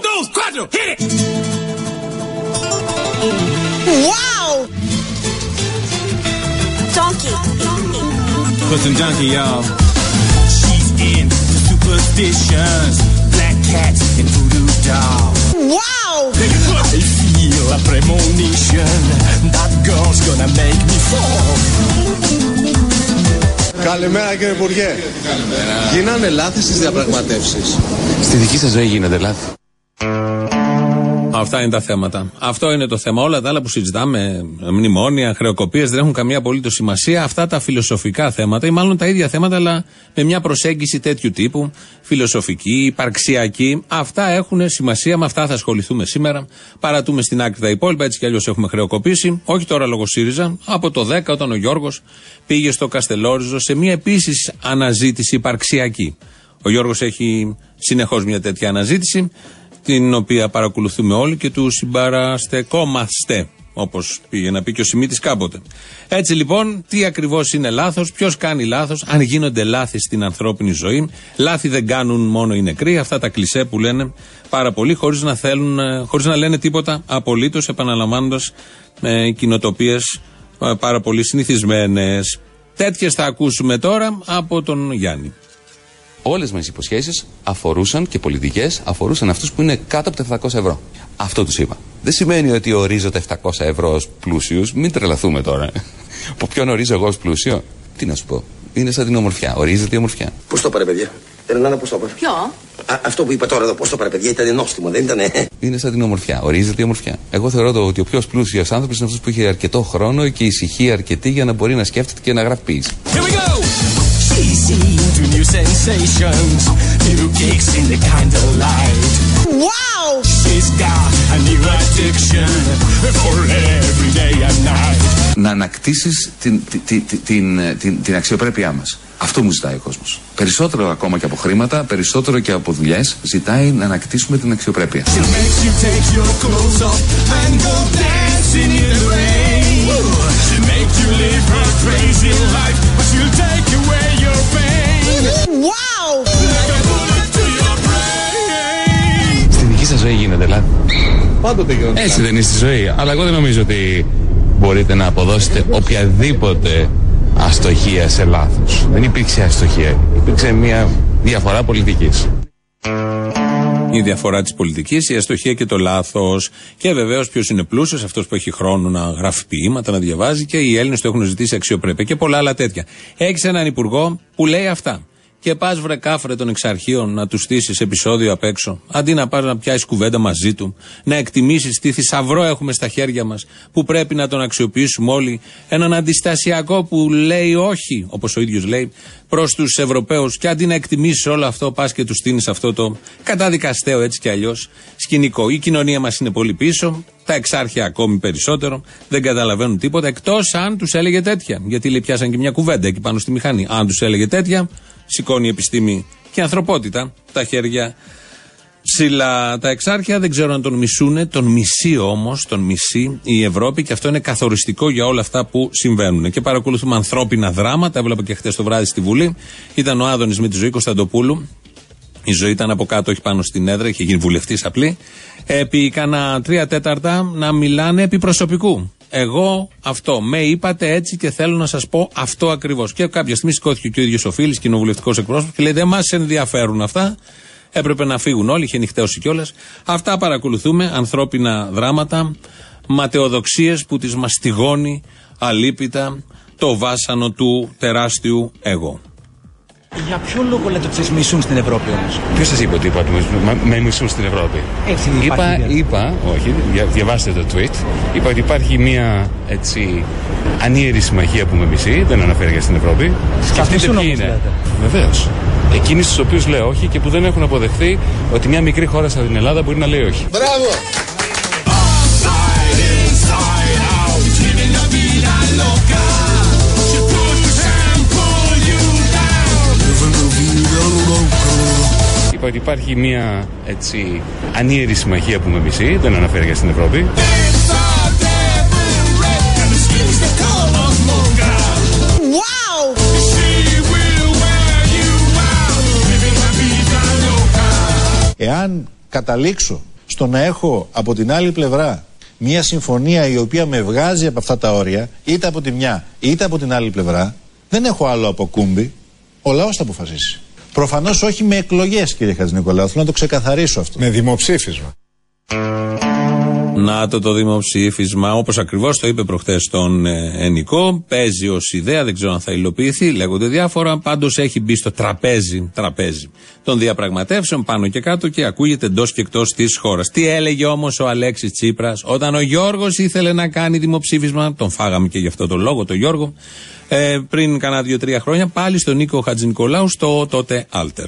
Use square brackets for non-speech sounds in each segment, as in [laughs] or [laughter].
dos, cuatro, hit it! Wow! Donkey. Put some donkey, y'all. She's into superstitions, black cats and voodoo dolls. Wow! I feel a premonition that girl's gonna make me fall. Καλημέρα κύριε Υπουργέ. Γίνανε λάθη στις διαπραγματεύσεις. Στη δική σας ζωή γίνονται λάθη. Αυτά είναι τα θέματα. Αυτό είναι το θέμα. Όλα τα άλλα που συζητάμε, μνημόνια, χρεοκοπίες, δεν έχουν καμία απολύτως σημασία. Αυτά τα φιλοσοφικά θέματα, ή μάλλον τα ίδια θέματα, αλλά με μια προσέγγιση τέτοιου τύπου, φιλοσοφική, υπαρξιακή, αυτά έχουν σημασία. Με αυτά θα ασχοληθούμε σήμερα. Παρατούμε στην άκρη τα υπόλοιπα, έτσι κι αλλιώς έχουμε χρεοκοπήσει. Όχι τώρα λόγω ΣΥΡΙΖΑ, από το 10 όταν ο Γιώργος πήγε στο Καστελόριζο σε μια επίσης αναζήτηση υπαρξιακή. Ο Γιώργος έχει συνεχώς μια τέτοια αναζήτηση την οποία παρακολουθούμε όλοι και του συμπαραστεκόμαστε. Όπως πήγε να πει και ο Σιμίτης κάποτε. Έτσι λοιπόν, τι ακριβώς είναι λάθος, ποιος κάνει λάθος, αν γίνονται λάθη στην ανθρώπινη ζωή. Λάθη δεν κάνουν μόνο οι νεκροί, αυτά τα κλισέ που λένε πάρα πολύ, χωρίς να, θέλουν, χωρίς να λένε τίποτα απολύτως, επαναλαμβάνοντας ε, κοινοτοπίες ε, πάρα πολύ συνηθισμένες. Τέτοιες θα ακούσουμε τώρα από τον Γιάννη. Όλες μας οι υποσχέσεις αφορούσαν και πολιτικές αφορούσαν αυτούς που είναι κάτω από τα 700 ευρώ. Αυτό τους είπα. Δεν σημαίνει ότι ορίζω τα 700 ευρώ ως πλούσιους. Μην τρελαθούμε τώρα. [laughs] Από ποιον ορίζω εγώ ως πλούσιο; Τι να σου πω. Είναι σαν την ομορφιά. Ορίζεται η ομορφιά. Πώς το πάρε, παιδιά; Ρενάνα, πώ το πάρε. Ποιο; Α, αυτό που είπα τώρα εδώ, πώς το πάρε, παιδιά, ήταν νόστιμο, δεν ήταν. [laughs] Είναι σαν την ομορφιά. Ορίζεται η ομορφιά. Εγώ θεωρώ το, ότι ο πιο πλούσιος άνθρωπος είναι αυτός που έχει αρκετό χρόνο και ησυχία αρκετή για να μπορεί να σκέφτεται και να γράφει ποίηση. Here we go! Να ανακτήσεις την αξιοπρέπειά μας. Αυτό μου ζητάει ο κόσμος. Περισσότερο ακόμα και από χρήματα, περισσότερο και από δουλειές. Ζητάει να ανακτήσουμε την αξιοπρέπεια your pain. Wow! Like a bullet to your brain. Στη δική σας ζωή γίνονται λάθη. Πάντοτε γίνονται Έτσι δεν είναι στη ζωή. Αλλά εγώ δεν νομίζω ότι μπορείτε να αποδώσετε οποιαδήποτε αστοχία σε λάθος. Δεν υπήρξε αστοχία. Υπήρξε μια διαφορά πολιτικής. Η διαφορά της πολιτικής, η αστοχία και το λάθος. Και βεβαίως ποιος είναι πλούσιος, αυτός που έχει χρόνο να γράφει ποίηματα, να διαβάζει και οι Έλληνες το έχουν ζητήσει αξιοπρέπεια και πολλά άλλα τέτοια. Έχει έναν υπουργό που λέει αυτά. Και πας βρε κάφρε των εξαρχείων να τους στήσεις επεισόδιο απ' έξω. Αντί να πα να πιάσεις κουβέντα μαζί του, να εκτιμήσεις τι θησαυρό έχουμε στα χέρια μας, που πρέπει να τον αξιοποιήσουμε όλοι. Έναν αντιστασιακό που λέει όχι, όπως ο ίδιος λέει, προς τους Ευρωπαίους. Και αντί να εκτιμήσεις όλο αυτό, πας και τους στείνεις αυτό το καταδικαστέο έτσι κι αλλιώς σκηνικό. Η κοινωνία μας είναι πολύ πίσω, τα εξάρχεια ακόμη περισσότερο, δεν καταλαβαίνουν τίποτα, εκτός αν τους έλεγε τέτοια. Γιατί λέει, πιάσαν και μια κουβέντα εκεί πάνω στη μηχανή. Αν τους έλεγε τέτοια, σηκώνει η επιστήμη και η ανθρωπότητα τα χέρια ψηλά. Τα εξάρχεια δεν ξέρω αν τον μισούνε, τον μισεί όμως, τον μισεί η Ευρώπη και αυτό είναι καθοριστικό για όλα αυτά που συμβαίνουν. Και παρακολουθούμε ανθρώπινα δράματα. Έβλεπα και χθες το βράδυ στη Βουλή. Ήταν ο Άδωνης με τη ζωή Κωνσταντοπούλου. Η ζωή ήταν από κάτω, όχι πάνω στην έδρα, είχε γίνει βουλευτής απλή. Επί κάνα τρία τέταρτα να μιλάνε επί προσωπικού. Εγώ αυτό. Με είπατε έτσι και θέλω να σας πω αυτό ακριβώς. Και κάποια στιγμή σηκώθηκε και ο ίδιος ο Φίλης, κοινοβουλευτικός εκπρόσωπος, και λέει: Δεν μας ενδιαφέρουν αυτά. Έπρεπε να φύγουν όλοι, είχε νυχτέωση κιόλας. Αυτά παρακολουθούμε, ανθρώπινα δράματα, ματαιοδοξίες που τις μαστιγώνει αλίπητα το βάσανο του τεράστιου εγώ. Για ποιο λόγο λέτε ότι σας μισούν στην Ευρώπη όμως; Ποιος σας είπε ότι είπα ότι με- με μισούν στην Ευρώπη; Έτσι Είπα, υπάρχει. είπα, όχι, δια, διαβάστε το tweet. Είπα ότι υπάρχει μια έτσι ανίερη συμμαχία που με μισεί, δεν αναφέρει στην Ευρώπη. Σκεφτείτε μισούν ποιοι όμως, είναι. λέτε. Βεβαίως. Εκείνοι στου οποίους λέω όχι και που δεν έχουν αποδεχθεί ότι μια μικρή χώρα σαν την Ελλάδα μπορεί να λέει όχι. Μπράβο! Είπα ότι υπάρχει μια έτσι ανίερη συμμαχία που με μισεί, δεν αναφέρει στην Ευρώπη. It's a devil red, and the skin's the color of mocha. Wow! She will wear you out, living la vida loca. Εάν καταλήξω στο να έχω από την άλλη πλευρά μια συμφωνία η οποία με βγάζει από αυτά τα όρια, είτε από τη μια είτε από την άλλη πλευρά, δεν έχω άλλο από κούμπι. Ο λαός θα αποφασίσει. Προφανώς όχι με εκλογές, κύριε Χατζηνικολάου. Θέλω να το ξεκαθαρίσω αυτό. Με δημοψήφισμα. Να το το δημοψήφισμα, όπως ακριβώς το είπε προχθές στον ε, Ενικό. Παίζει ως ιδέα, δεν ξέρω αν θα υλοποιηθεί, λέγονται διάφορα. Πάντως έχει μπει στο τραπέζι, τραπέζι των διαπραγματεύσεων πάνω και κάτω και ακούγεται εντός και εκτός της χώρας. Τι έλεγε όμως ο Αλέξης Τσίπρας όταν ο Γιώργος ήθελε να κάνει δημοψήφισμα, τον φάγαμε και γι' αυτό το λόγο, τον Γιώργο, ε, πριν κάνα δύο-τρία χρόνια, πάλι στον Νίκο Χατζηνικολάου στο τότε Άλτερ.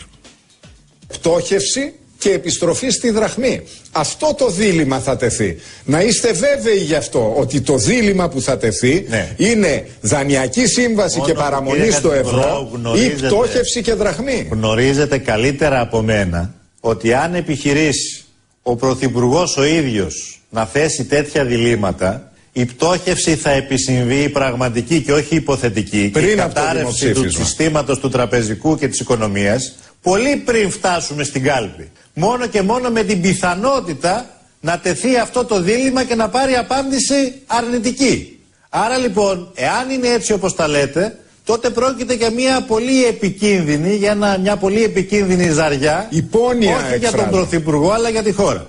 Πτώχευση και επιστροφή στη δραχμή. Αυτό το δίλημα θα τεθεί. Να είστε βέβαιοι γι' αυτό ότι το δίλημα που θα τεθεί Ναι. είναι δανειακή σύμβαση Μόνο, και παραμονή κύριε στο Χατζηνικολάου, ευρώ ή γνωρίζετε- πτώχευση και δραχμή. Γνωρίζετε καλύτερα από μένα ότι αν επιχειρήσει ο Πρωθυπουργός ο ίδιος να θέσει τέτοια διλήμματα, η πτώχευση θα επισυμβεί η πραγματική και όχι η υποθετική. Πριν και η από το κατάρρευση του δημοψήφισμα. συστήματος του τραπεζικού και της οικονομίας, πολύ πριν φτάσουμε στην κάλπη. Μόνο και μόνο με την πιθανότητα να τεθεί αυτό το δίλημα και να πάρει απάντηση αρνητική. Άρα λοιπόν, εάν είναι έτσι όπως τα λέτε, τότε πρόκειται για μια πολύ επικίνδυνη, για ένα- μια πολύ επικίνδυνη ζαριά, Υπόνοια όχι για τον εκφράζω. Πρωθυπουργό, αλλά για τη χώρα.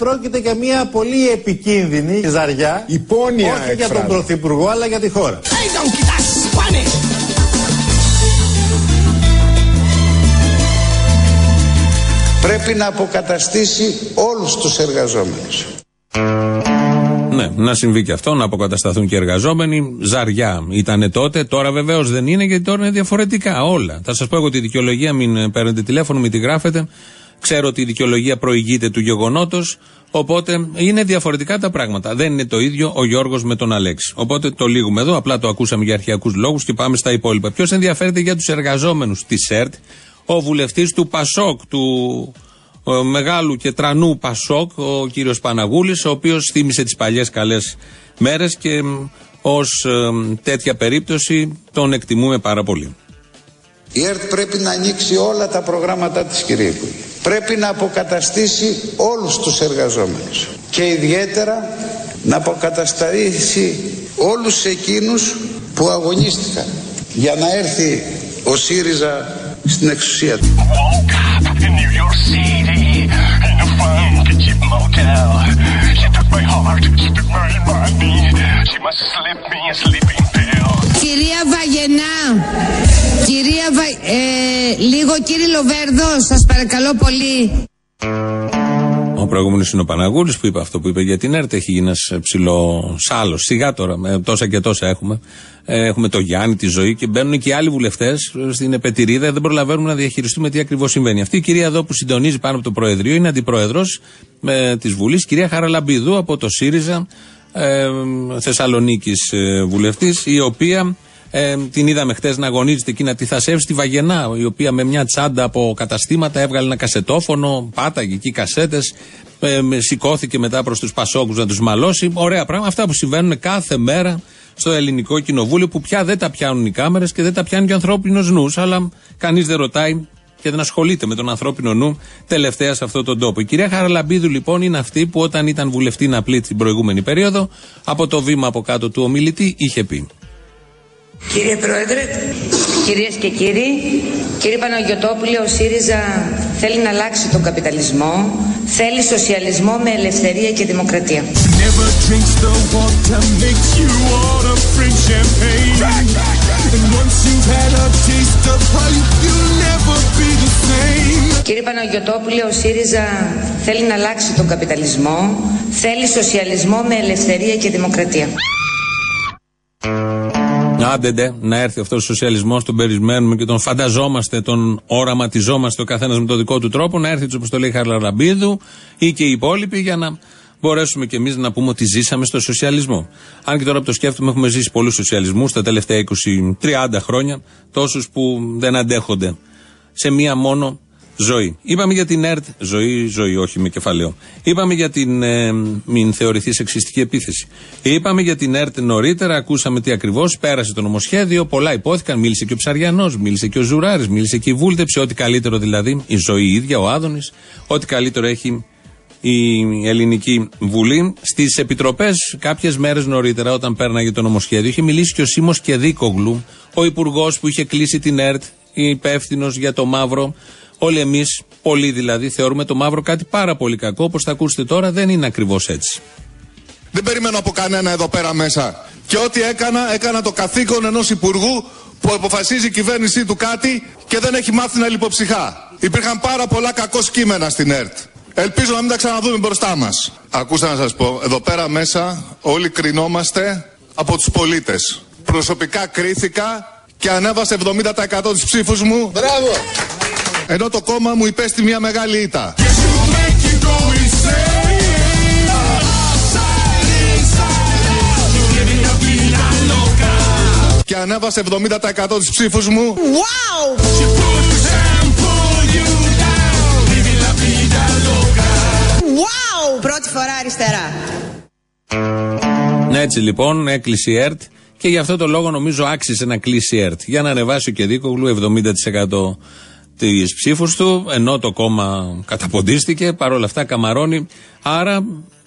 Πρόκειται για μια πολύ επικίνδυνη ζαριά, Υπόνοια όχι για τον εκφράζω. Πρωθυπουργό, αλλά για τη χώρα. Hey, donkey, that's Spanish. πρέπει να αποκαταστήσει όλους τους εργαζόμενους. Ναι, να συμβεί και αυτό, να αποκατασταθούν και οι εργαζόμενοι. Ζαριά ήταν τότε, τώρα βεβαίως δεν είναι γιατί τώρα είναι διαφορετικά όλα. Θα σας πω εγώ τη δικαιολογία, μην ε, παίρνετε τηλέφωνο, μην τη γράφετε. Ξέρω ότι η δικαιολογία προηγείται του γεγονότος, οπότε είναι διαφορετικά τα πράγματα. Δεν είναι το ίδιο ο Γιώργος με τον Αλέξη. Οπότε το λύγουμε εδώ, απλά το ακούσαμε για αρχιακούς λόγους και πάμε στα υπόλοιπα. Ποιος ενδιαφέρεται για τους εργαζόμενους της ΣΕΡΤ, ο βουλευτής του Πασόκ, του ο μεγάλου και τρανού Πασόκ, ο κύριος Παναγούλης, ο οποίος θύμισε τις παλιές καλές μέρες και ως τέτοια περίπτωση τον εκτιμούμε πάρα πολύ. Η ΕΡΤ πρέπει να ανοίξει όλα τα προγράμματα της κύριε Υπουργέ. Πρέπει να αποκαταστήσει όλους τους εργαζόμενους. Και ιδιαίτερα να αποκαταστήσει όλους εκείνους που αγωνίστηκαν για να έρθει ο ΣΥΡΙΖΑ στην εξουσία του. Woke up in New York City in a funky cheap motel. She took my heart, she took my money. She must slip me a sleeping pill. Κυρία Βαγενά, κυρία Βα... ε, λίγο κύριε Λοβέρδο, σας παρακαλώ πολύ. Ο προηγούμενος είναι ο Παναγούλης που είπε αυτό που είπε για την ΕΡΤ. Έχει γίνει ένας ψηλό σάλος. Σιγά τώρα, με τόσα και τόσα έχουμε. Ε, έχουμε το Γιάννη, τη ζωή και μπαίνουν και οι άλλοι βουλευτές στην επετηρίδα. Δεν προλαβαίνουμε να διαχειριστούμε τι ακριβώς συμβαίνει. Αυτή η κυρία εδώ που συντονίζει πάνω από το Προεδρείο είναι αντιπρόεδρος ε, της Βουλής, κυρία Χαραλαμπίδου από το ΣΥΡΙΖΑ ε, Θεσσαλονίκης ε, βουλευτής, η οποία ε, την είδαμε χτες να αγωνίζεται εκεί να τη θασεύσει στη Βαγενά, η οποία με μια τσάντα από καταστήματα έβγαλε ένα κασετόφωνο, πάταγε εκεί κασέτες, ε, με- σηκώθηκε μετά προς τους Πασόκους να τους μαλώσει. Ωραία πράγματα. Αυτά που συμβαίνουν κάθε μέρα στο ελληνικό κοινοβούλιο που πια δεν τα πιάνουν οι κάμερες και δεν τα πιάνει και ο ανθρώπινος νους. Αλλά κανείς δεν ρωτάει και δεν ασχολείται με τον ανθρώπινο νου τελευταία σε αυτόν τον τόπο. Η κυρία Χαραλαμπίδου λοιπόν είναι αυτή που όταν ήταν βουλευτή απλή την προηγούμενη περίοδο, από το βήμα από κάτω του ομιλητή είχε πει. Κύριε Πρόεδρε, κυρίες και κύριοι, κύριε Παναγιωτόπουλε, ο ΣΥΡΙΖΑ θέλει να αλλάξει τον καπιταλισμό, θέλει σοσιαλισμό με ελευθερία και δημοκρατία. Never drinks the water, makes you order French champagne. And once you've had a taste of life, you'll never be the same. Κύριε Παναγιωτόπουλε, ο ΣΥΡΙΖΑ θέλει να αλλάξει τον καπιταλισμό, θέλει σοσιαλισμό με ελευθερία και δημοκρατία. Άντε ντε, να έρθει αυτός ο σοσιαλισμός, τον περιμένουμε και τον φανταζόμαστε, τον οραματιζόμαστε ο καθένας με τον δικό του τρόπο, να έρθει όπως το λέει η Χαρλαραμπίδου ή και οι υπόλοιποι για να μπορέσουμε κι εμείς να πούμε ότι ζήσαμε στο σοσιαλισμό. Αν και τώρα που το σκέφτομαι, έχουμε ζήσει πολλούς σοσιαλισμούς τα τελευταία 20-30 χρόνια, τόσους που δεν αντέχονται σε μία μόνο Ζωή. Είπαμε για την ΕΡΤ. Ζωή, ζωή, όχι με κεφαλαίο. Είπαμε για την. Ε, μην θεωρηθεί σεξιστική επίθεση. Είπαμε για την ΕΡΤ νωρίτερα. Ακούσαμε τι ακριβώς. Πέρασε το νομοσχέδιο. Πολλά υπόθηκαν. Μίλησε και ο Ψαριανός. Μίλησε και ο Ζουράρης. Μίλησε και η Βούλτεψη. Ό,τι καλύτερο δηλαδή. Η ζωή ίδια, ο Άδωνης. Ό,τι καλύτερο έχει η Ελληνική Βουλή. Στις επιτροπές, κάποιες μέρες νωρίτερα, όταν πέρναγε το νομοσχέδιο, είχε μιλήσει και ο Σίμω Κεδίκογλου, ο υπουργός που είχε κλείσει την ΕΡΤ, υπεύθυνος για το μαύρο. Όλοι εμείς, πολλοί δηλαδή, θεωρούμε το μαύρο κάτι πάρα πολύ κακό. Όπως θα ακούσετε τώρα, δεν είναι ακριβώς έτσι. Δεν περιμένω από κανένα εδώ πέρα μέσα. Και ό,τι έκανα, έκανα το καθήκον ενός υπουργού που αποφασίζει η κυβέρνησή του κάτι και δεν έχει μάθει να λιποψυχά. Υπήρχαν πάρα πολλά κακό κείμενα στην ΕΡΤ. Ελπίζω να μην τα ξαναδούμε μπροστά μας. Ακούστε να σας πω, εδώ πέρα μέσα όλοι κρινόμαστε από τους πολίτες. Προσωπικά κρίθηκα και ανέβασε 70% της ψήφους μου. Μπράβο! Ενώ το κόμμα μου υπέστη μια μεγάλη ήττα. Και ανέβασε 70% της ψήφους μου. Wow! Wow! Πρώτη φορά αριστερά. Έτσι λοιπόν έκλεισε η ΕΡΤ και γι' αυτό το λόγο νομίζω άξιζε να κλείσει η ΕΡΤ. Για να ανεβάσει ο Κεδίκογλου 70% τις ψήφους του, ενώ το κόμμα καταποντίστηκε, παρόλα αυτά καμαρώνει. Άρα,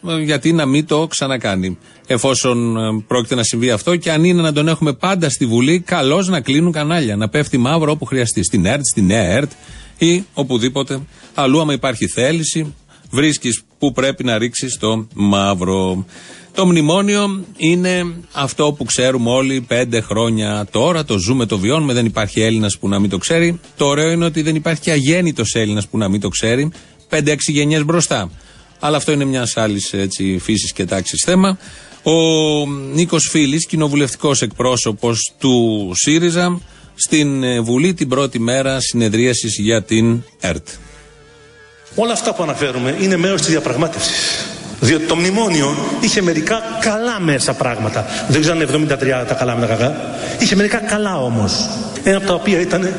ε, γιατί να μην το ξανακάνει. Εφόσον ε, πρόκειται να συμβεί αυτό, και αν είναι να τον έχουμε πάντα στη Βουλή, καλώς να κλείνουν κανάλια. Να πέφτει μαύρο όπου χρειαστεί. Στην ΕΡΤ, στη νέα ΕΡΤ ή οπουδήποτε αλλού, άμα υπάρχει θέληση, βρίσκεις που πρέπει να ρίξεις το μαύρο. Το μνημόνιο είναι αυτό που ξέρουμε όλοι πέντε χρόνια τώρα. Το ζούμε, το βιώνουμε. Δεν υπάρχει Έλληνας που να μην το ξέρει. Το ωραίο είναι ότι δεν υπάρχει και αγέννητος Έλληνας που να μην το ξέρει. Πέντε-έξι γενιές μπροστά. Αλλά αυτό είναι μιας άλλης φύσης και τάξης θέμα. Ο Νίκος Φίλης, κοινοβουλευτικός εκπρόσωπος του ΣΥΡΙΖΑ, στην ε, Βουλή την πρώτη μέρα συνεδρίασης για την ΕΡΤ. Όλα αυτά που αναφέρουμε είναι μέρος της διαπραγμάτευσης. Διότι το μνημόνιο είχε μερικά καλά μέσα πράγματα. Δεν ξέρω αν είναι 73 τα καλά με τα κακά. Είχε μερικά καλά όμως. Ένα από τα οποία ήταν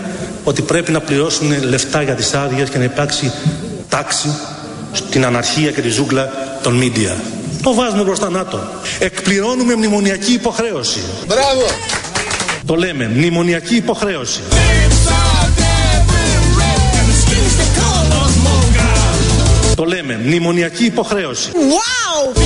ότι πρέπει να πληρώσουν λεφτά για τις άδειες και να υπάρξει τάξη στην αναρχία και τη ζούγκλα των μίντια. Το βάζουμε μπροστά ΝΑΤΟ. Εκπληρώνουμε μνημονιακή υποχρέωση. Μπράβο! Το λέμε, μνημονιακή υποχρέωση. Το λέμε, μνημονιακή υποχρέωση. Wow!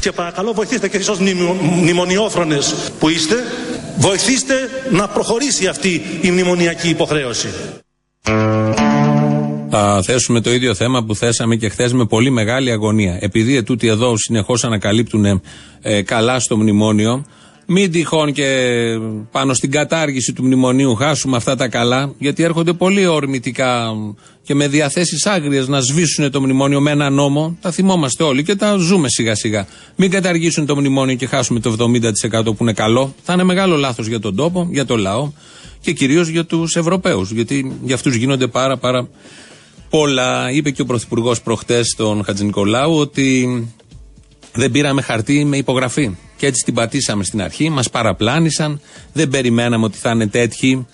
Και παρακαλώ βοηθήστε και εσείς ως μνημο- μνημονιόφρονες που είστε, βοηθήστε να προχωρήσει αυτή η μνημονιακή υποχρέωση. Θα θέσουμε το ίδιο θέμα που θέσαμε και χθες με πολύ μεγάλη αγωνία. Επειδή ετούτοι εδώ συνεχώς ανακαλύπτουν ε, καλά στο μνημόνιο, μην τυχόν και πάνω στην κατάργηση του μνημονίου χάσουμε αυτά τα καλά, γιατί έρχονται πολύ ορμητικά και με διαθέσεις άγριες να σβήσουν το μνημόνιο με ένα νόμο. Τα θυμόμαστε όλοι και τα ζούμε σιγά σιγά. Μην καταργήσουν το μνημόνιο και χάσουμε το 70% που είναι καλό. Θα είναι μεγάλο λάθος για τον τόπο, για το λαό και κυρίως για τους Ευρωπαίους. Γιατί για αυτούς γίνονται πάρα πάρα πολλά. Είπε και ο Πρωθυπουργός προχτές στον Χατζηνικολάου ότι δεν πήραμε χαρτί με υπογραφή. Και έτσι την πατήσαμε στην αρχή, μας παραπλάνησαν, δεν περιμέναμε ότι θα είναι τέτοιοι.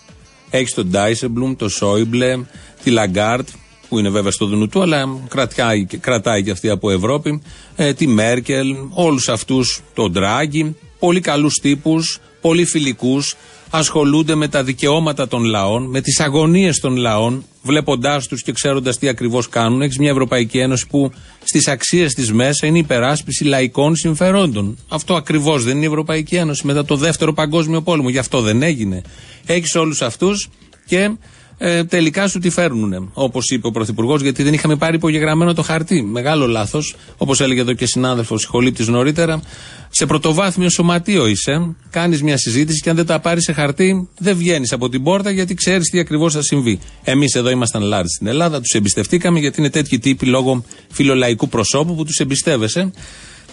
Έχει τον Ντάισελμπλουμ, τον Σόιμπλε, τη Λαγκάρντ, που είναι βέβαια στο δουνουτού, αλλά κρατάει, κρατάει και αυτή από Ευρώπη, ε, τη Μέρκελ, όλους αυτούς, τον Ντράγκη, πολύ καλούς τύπους, πολύ φιλικούς, ασχολούνται με τα δικαιώματα των λαών, με τις αγωνίες των λαών, βλέποντάς τους και ξέροντας τι ακριβώς κάνουν. Έχεις μια Ευρωπαϊκή Ένωση που στις αξίες της μέσα είναι υπεράσπιση λαϊκών συμφερόντων. Αυτό ακριβώς δεν είναι η Ευρωπαϊκή Ένωση μετά το δεύτερο Παγκόσμιο Πόλεμο. Γι' αυτό δεν έγινε. Έχεις όλους αυτούς και ε, τελικά σου τη φέρνουν. Όπως είπε ο Πρωθυπουργός, γιατί δεν είχαμε πάρει υπογεγραμμένο το χαρτί. Μεγάλο λάθος. Όπως έλεγε εδώ και συνάδελφος Χολίπτη νωρίτερα. Σε πρωτοβάθμιο σωματείο είσαι, κάνεις μια συζήτηση και αν δεν τα πάρεις σε χαρτί, δεν βγαίνεις από την πόρτα γιατί ξέρεις τι ακριβώς θα συμβεί. Εμείς εδώ ήμασταν large στην Ελλάδα, τους εμπιστευτήκαμε γιατί είναι τέτοιοι τύποι λόγω φιλολαϊκού προσώπου που τους εμπιστεύεσαι.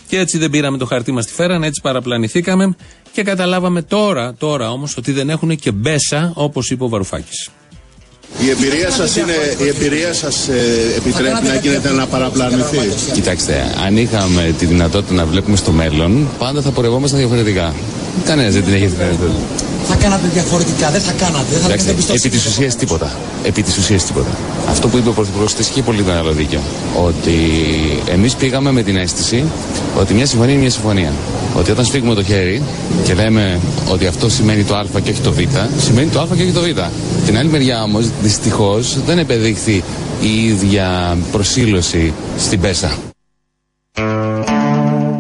Και έτσι δεν πήραμε το χαρτί μας τη φέραν, έτσι παραπλανηθήκαμε και καταλάβαμε τώρα, τώρα όμως ότι δεν έχουν και μπέσα όπως είπε ο Βαρουφάκης. Η εμπειρία σας, είναι, η εμπειρία σας ε, επιτρέπει να γίνεται να παραπλανηθεί. Κοιτάξτε, αν είχαμε τη δυνατότητα να βλέπουμε στο μέλλον, πάντα θα πορευόμασταν διαφορετικά. Κανένα δεν την έχει τη δυνατότητα. Θα κάνατε διαφορετικά, δεν θα κάνατε. Δεν θα Εντάξει, κάνατε επί της ουσίας τίποτα. Επί της ουσίας τίποτα. Αυτό που είπε ο Πρωθυπουργός τη είχε πολύ μεγάλο δίκιο. Ότι εμείς πήγαμε με την αίσθηση ότι μια συμφωνία είναι μια συμφωνία. Ότι όταν σφίγγουμε το χέρι και λέμε ότι αυτό σημαίνει το Α και όχι το Β, σημαίνει το Α και όχι το Β. Την άλλη μεριά όμως, δυστυχώς, δεν επεδείχθη η ίδια προσήλωση στην Πέσα.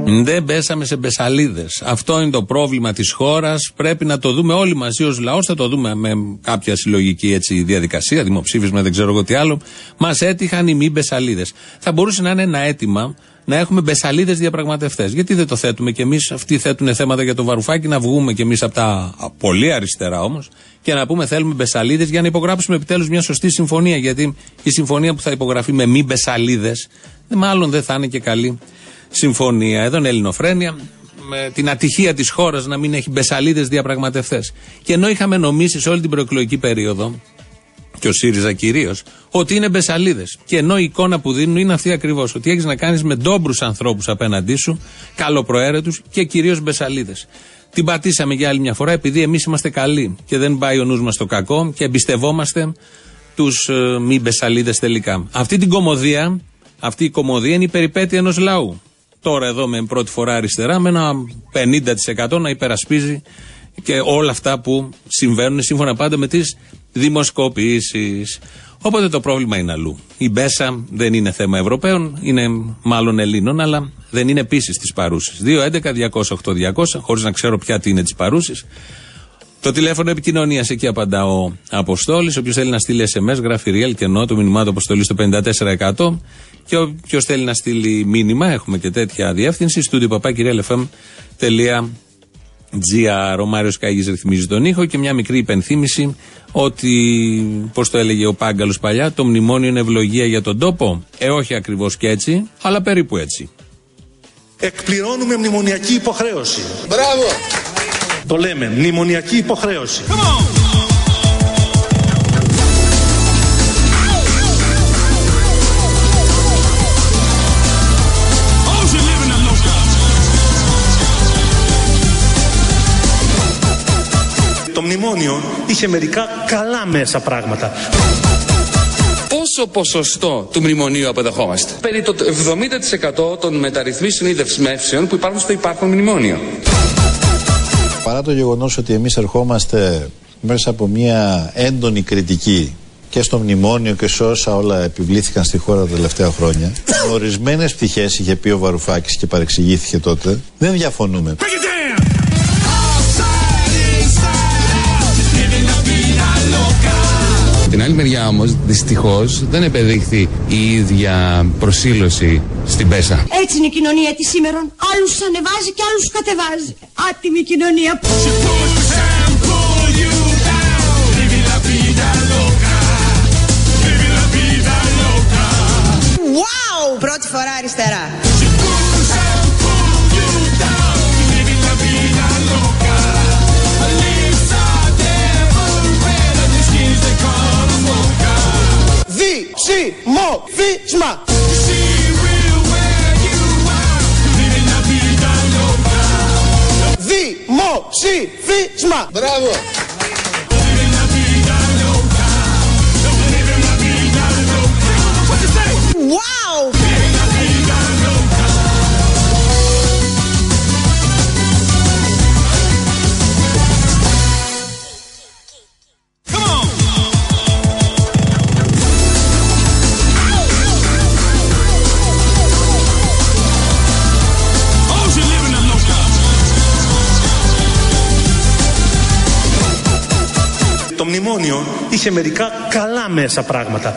Δεν πέσαμε σε μπεσαλίδε. Αυτό είναι το πρόβλημα της χώρας. Πρέπει να το δούμε όλοι μαζί ως λαός. Θα το δούμε με κάποια συλλογική έτσι, διαδικασία, δημοψήφισμα, δεν ξέρω εγώ τι άλλο. Μας έτυχαν οι μη μπεσαλίδε. Θα μπορούσε να είναι ένα αίτημα να έχουμε μπεσαλίδε διαπραγματευτές. Γιατί δεν το θέτουμε κι εμείς, αυτοί θέτουν θέματα για το βαρουφάκι, να βγούμε κι εμείς από τα πολύ αριστερά όμως και να πούμε θέλουμε μπεσαλίδε για να υπογράψουμε επιτέλους μια σωστή συμφωνία. Γιατί η συμφωνία που θα υπογραφεί με μη μπεσαλίδε, μάλλον δεν θα είναι και καλή συμφωνία. Εδώ είναι Ελληνοφρένια. Με την ατυχία της χώρας να μην έχει μπεσαλίδες διαπραγματευτές. Και ενώ είχαμε νομίσει σε όλη την προεκλογική περίοδο, και ο ΣΥΡΙΖΑ κυρίως, ότι είναι μπεσαλίδες. Και ενώ η εικόνα που δίνουν είναι αυτή ακριβώς. Ότι έχεις να κάνεις με ντόμπρους ανθρώπους απέναντί σου, καλοπροαίρετους και κυρίως μπεσαλίδες. Την πατήσαμε για άλλη μια φορά επειδή εμείς είμαστε καλοί και δεν πάει ο νους μας στο κακό και εμπιστευόμαστε τους ε, μη μπεσαλίδες τελικά. Αυτή την κομμωδία, αυτή η κομμωδία είναι η περιπέτεια ενός λαού. Τώρα εδώ με πρώτη φορά αριστερά με ένα 50% να υπερασπίζει και όλα αυτά που συμβαίνουν σύμφωνα πάντα με τις δημοσκοπήσεις. Οπότε το πρόβλημα είναι αλλού. Η Μπέσα δεν είναι θέμα Ευρωπαίων, είναι μάλλον Ελλήνων, αλλά δεν είναι επίσης της παρούσης. 2.11.208.200, χωρίς να ξέρω ποια τι είναι της παρούσης. Το τηλέφωνο επικοινωνίας εκεί απαντά ο Αποστόλης. Όποιο θέλει να στείλει SMS, γράφει real και ενώ το μηνυμά του Αποστολής στο 54%. Και όποιο θέλει να στείλει μήνυμα, έχουμε και τέτοια διεύθυνση, στούντιο papakirialfm.gr. Ο Μάριος Κάγης ρυθμίζει τον ήχο και μια μικρή υπενθύμηση ότι, πώς το έλεγε ο Πάγκαλος παλιά, το μνημόνιο είναι ευλογία για τον τόπο. Ε, όχι ακριβώς και έτσι, αλλά περίπου έτσι. Εκπληρώνουμε μνημονιακή υποχρέωση. Μπράβο! Το λέμε, μνημονιακή υποχρέωση. Το μνημόνιο είχε μερικά καλά μέσα πράγματα. Πόσο ποσοστό του μνημονίου αποδεχόμαστε; Περί το 70% των μεταρρυθμίσεων ή δεσμεύσεων που υπάρχουν στο υπάρχον μνημόνιο. Παρά το γεγονός ότι εμείς ερχόμαστε μέσα από μια έντονη κριτική και στο μνημόνιο και σε όσα όλα επιβλήθηκαν στη χώρα τα τελευταία χρόνια. Με ορισμένες πτυχές είχε πει ο Βαρουφάκης και παρεξηγήθηκε τότε. Δεν διαφωνούμε. Την άλλη μεριά όμως, δυστυχώς, δεν επεδείχθη η ίδια προσήλωση στην Πέσα. Έτσι είναι η κοινωνία της σήμερα. Άλλους ανεβάζει και άλλους κατεβάζει. Άτιμη κοινωνία. Wow! Πρώτη φορά αριστερά. Δημοψήφισμα. Δημοψήφισμα. Μπράβο! Wow! Το μνημόνιο είχε μερικά καλά μέσα πράγματα.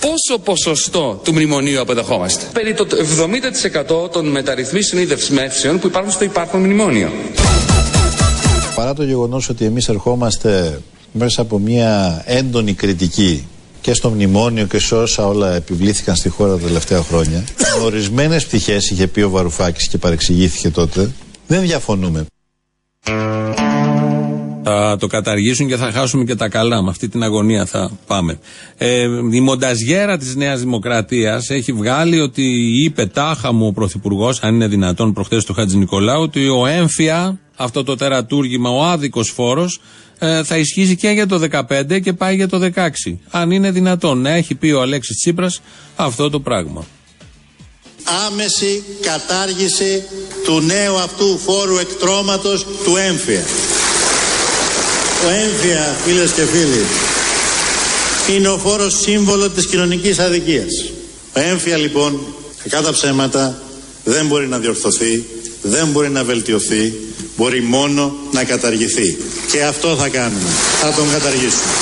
Πόσο ποσοστό του μνημονίου αποδεχόμαστε; Περί το 70% των μεταρρυθμίσεων ή δεσμεύσεων που υπάρχουν στο υπάρχον μνημόνιο. Παρά το γεγονός ότι εμείς ερχόμαστε μέσα από μια έντονη κριτική και στο μνημόνιο και σε όσα όλα επιβλήθηκαν στη χώρα τα τελευταία χρόνια. Με ορισμένες πτυχές είχε πει ο Βαρουφάκης και παρεξηγήθηκε τότε. Δεν διαφωνούμε. Θα το καταργήσουν και θα χάσουμε και τα καλά. Με αυτή την αγωνία θα πάμε. Ε, η μονταζιέρα της Νέας Δημοκρατίας έχει βγάλει ότι είπε τάχα μου ο Πρωθυπουργός, αν είναι δυνατόν, προχθές του Χατζη Νικολάου, ότι ο έμφυα, αυτό το τερατούργημα, ο άδικος φόρος, ε, θα ισχύσει και για το 2015 και πάει για το 2016. Αν είναι δυνατόν να έχει πει ο Αλέξης Τσίπρας αυτό το πράγμα. Άμεση κατάργηση του νέου αυτού φόρου εκτρώματος του έμφυα. Ο έμφυα, φίλες και φίλοι, είναι ο φόρος σύμβολο της κοινωνικής αδικίας. Ο έμφυα λοιπόν, κατά ψέματα, δεν μπορεί να διορθωθεί, δεν μπορεί να βελτιωθεί, μπορεί μόνο να καταργηθεί. Και αυτό θα κάνουμε. Θα τον καταργήσουμε.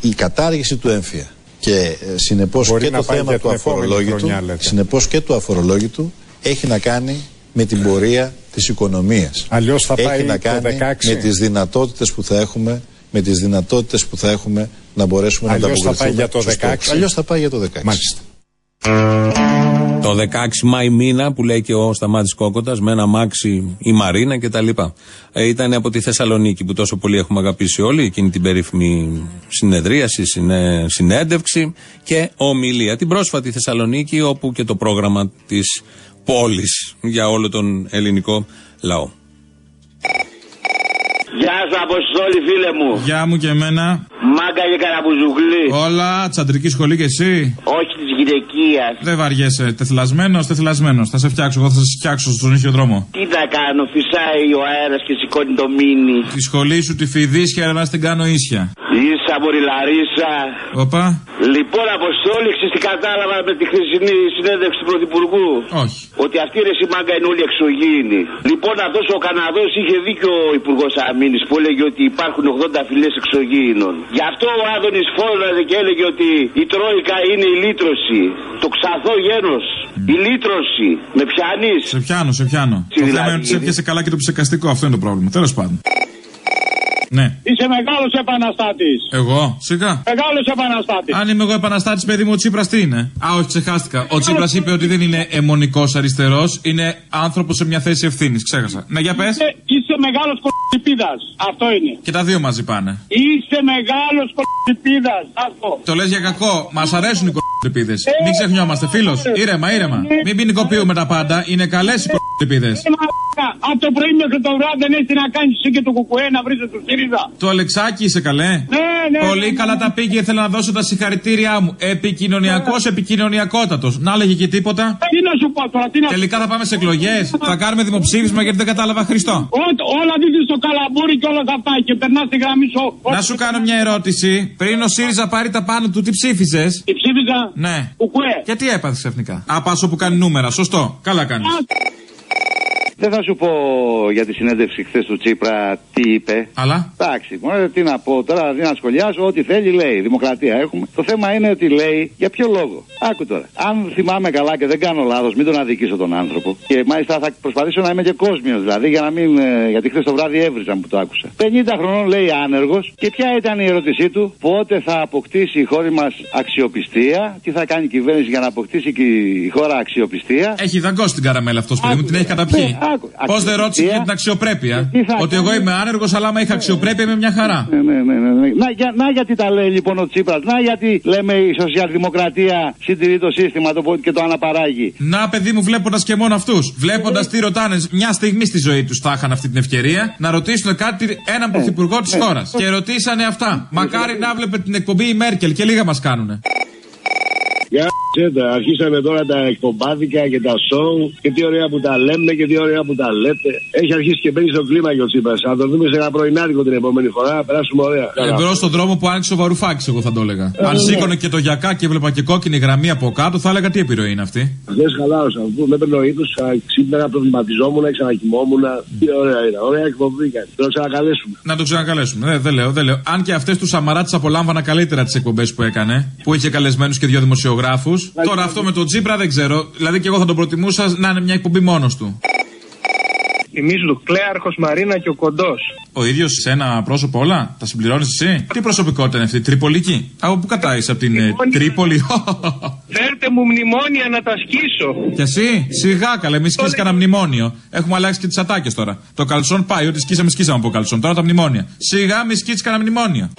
η κατάργηση του έμφυα και ε, συνεπώς Μπορεί και να το πάει θέμα για του την επόμενη αφορολόγητου χρονιά, λέτε. συνεπώς και του αφορολόγητου έχει να κάνει με την πορεία της οικονομίας. Αλλιώς θα έχει πάει να το κάνει 16. με τις δυνατότητες που θα έχουμε με τις δυνατότητες που θα έχουμε να μπορέσουμε Αλλιώς να θα ανταποκριθούμε πάει για το στους 16. στόχους. Αλλιώς θα πάει για το 16. Μάλιστα. Το 16 Μάη μήνα που λέει και ο Σταμάτης Κόκοτας με ένα μάξι η Μαρίνα κτλ. Ε, ήταν από τη Θεσσαλονίκη που τόσο πολύ έχουμε αγαπήσει όλοι, εκείνη την περίφημη συνεδρίαση, συνέ, συνέντευξη και ομιλία. Την πρόσφατη Θεσσαλονίκη όπου και το πρόγραμμα της πόλης για όλο τον ελληνικό λαό. Γεια σου, Αποστόλη, φίλε μου. Γεια μου και εμένα. Μάγκα και καραμπουζουγλή. Όλα, τσαντρική σχολή και εσύ. Όχι της γυναικείας. Δεν βαριέσαι. Τεθλασμένος, τεθλασμένος. Θα σε φτιάξω, εγώ θα σε φτιάξω στον ίσιο δρόμο. Τι θα κάνω, φυσάει ο αέρας και σηκώνει το μήνυ. Τη σχολή σου τη φιδίσια, να την κάνω ίσια. Ίσα, μπορεί Λαρίσα. Όπα. Λοιπόν, Αποστόλη, ξέρεις τι κατάλαβα με τη χρυσή συνέντευξη του Πρωθυπουργού; Όχι. Ότι αυτή ρε η μάγκα είναι όλοι εξωγήινοι. Λοιπόν, αυτό ο Καναδός είχε δίκιο ο Υπουργός Αμήνης που έλεγε ότι υπάρχουν 80 φυλές εξωγήινων. Γι' αυτό ο Άδωνης φώναζε και έλεγε ότι η Τρόικα είναι η λύτρωση. Το ξαθό γένος. Η λύτρωση. Με πιάνεις; Σε πιάνω, σε πιάνω. Τι το δηλαδή, θέμα είναι ότι σε είναι; έπιασε καλά και το ψεκαστικό. Αυτό είναι το πρόβλημα. Τέλος πάντων. Ναι. Είσαι μεγάλος επαναστάτης. Εγώ, σιγά. Μεγάλος επαναστάτης. Αν είμαι εγώ επαναστάτης, παιδί μου, ο Τσίπρας τι είναι; Α, όχι, ξεχάστηκα. Ο Τσίπρας είπε ότι δεν είναι αιμονικός αριστερός, είναι άνθρωπος σε μια θέση ευθύνης. Ξέχασα. Ναι, για πες. Είσαι, είσαι μεγάλος κολυπίδα. Αυτό είναι. Και τα δύο μαζί πάνε. Είσαι μεγάλος κολυπίδα. Αυτό. Το λες για κακό. Μας αρέσουν οι κολυπίδε. Ε, Μην ξεχνιόμαστε, φίλος. Ήρεμα, ήρεμα. Μην ποινικοποιούμε τα πάντα. Είναι καλές οι κολυπίδε. Ε, μαλάκα, Από το πρωί μέχρι το βράδυ δεν έχει να κάνεις εσύ και το κουκουέ να βρεις του ΣΥΡΙΖΑ. Το Αλεξάκι είσαι καλέ. Ναι, ναι. Πολύ ναι, καλά ναι. τα πήγε. Ήθελα να δώσω τα συγχαρητήριά μου. Επικοινωνιακός, επικοινωνιακότατος. Να έλεγε και τίποτα. Τι να σου πω τώρα, τι να Τελικά θα πάμε σε εκλογές. θα κάνουμε δημοψήφισμα γιατί δεν κατάλαβα Χριστό. Ό- όλα δίδει στο καλαμπούρι και όλα αυτά και περνάς τη γραμμή σου. Να σου κάνω μια ερώτηση. Πριν ο ΣΥΡΙΖΑ πάρει τα πάνω του, τι ψήφιζε. Τι ψήφιζα. Ναι. Κουκουέ. Και τι έπαθες ξαφνικά; Α, πάσο που κάνει νούμερα. Σωστό. Καλά κάνεις. Δεν θα σου πω για τη συνέντευξη χθες του Τσίπρα τι είπε. Αλλά; Εντάξει, μόνο τι να πω τώρα, αντί να σχολιάσω, ό,τι θέλει λέει. Δημοκρατία έχουμε. Το θέμα είναι ότι λέει για ποιο λόγο. Άκου τώρα. Αν θυμάμαι καλά και δεν κάνω λάθος, μην τον αδικήσω τον άνθρωπο. Και μάλιστα θα προσπαθήσω να είμαι και κόσμιος δηλαδή, για να μην. ε, γιατί χθες το βράδυ έβριζαν που το άκουσα. 50 χρονών λέει άνεργος. Και ποια ήταν η ερώτησή του, πότε θα αποκτήσει η χώρα μας αξιοπιστία, τι θα κάνει η κυβέρνηση για να αποκτήσει και η χώρα αξιοπιστία; Έχει δαγκώσει την καραμέλα αυτός παιδί μου, την έχει καταπιεί. Ναι, άκου. Πώ δεν ρώτησε Αξιοπιστία. για την αξιοπρέπεια. Τι θα Ότι εγώ κάνει. είμαι άνεργο, αλλά άμα είχα αξιοπρέπεια είμαι μια χαρά. Ναι, ναι, ναι, ναι, ναι. Να, για, να γιατί τα λέει λοιπόν ο Τσίπρα, να γιατί λέμε η σοσιαλδημοκρατία συντηρεί το σύστημα το, και το αναπαράγει. Να, παιδί μου, βλέποντα και μόνο αυτού. Βλέποντα τι ρωτάνε, μια στιγμή στη ζωή του θα είχαν αυτή την ευκαιρία να ρωτήσουν κάτι έναν πρωθυπουργό τη ναι. χώρα. Και ρωτήσανε αυτά. Μακάρι να βλέπε την εκπομπή η Μέρκελ και λίγα μα κάνουνε. Για τα, αρχίσαμε τώρα τα εκπομπάδικα και τα σοου και τι ωραία που τα λέμε και τι ωραία που τα λέτε. Έχει αρχίσει και μπαίνει στο κλίμα και ο Τσίπρας. Θα το δούμε σε ένα πρωινάδικο την επόμενη φορά, να περάσουμε ωραία. Εμπρός στον δρόμο που άνοιξε ο Βαρουφάκης, εγώ θα το έλεγα. Ε, Αν ναι. σήκωνε και το γιακά και έβλεπα και κόκκινη γραμμή από κάτω, θα έλεγα τι επιρροή είναι αυτή. Χθες χαλάρωσα. Αφού με έπαιρνε ο ήλιο, ξύπναγα, προβληματιζόμουν, ξανακοιμόμουν. Τι ωραία ήταν. Ωραία εκπομπή κάνει. Το ξανακαλέσουμε. Να το ξανακαλέσουμε. Δεν, δεν λέω, δεν λέω. Αν και αυτές τους Σαμαρά τι απολάμβανα καλύτερα τις εκπομπές που έκανε, που είχε καλεσμένους και δύο δημοσιογράφους. Τώρα αυτό με τον Τσίπρα δεν ξέρω. Δηλαδή και εγώ θα τον προτιμούσα να είναι μια εκπομπή μόνος του. Θυμίζω το Κλέαρχος Μαρίνα και ο Κοντός. Ο ίδιος σε ένα πρόσωπο όλα, τα συμπληρώνεις εσύ; Τι προσωπικότητα είναι αυτή, Τριπολική. Από πού κατάει, από την ε, Τρίπολη; Φέρτε μου μνημόνια να τα σκίσω. Και εσύ, σιγά καλέ, μη σκίσεις κανένα μνημόνιο. Έχουμε αλλάξει και τις ατάκες τώρα. Το καλσόν πάει, ό,τι σκίσαμε, σκίσαμε από καλσόν. Τώρα τα μνημόνια. Σιγά μη σκίσεις κανένα μνημόνιο.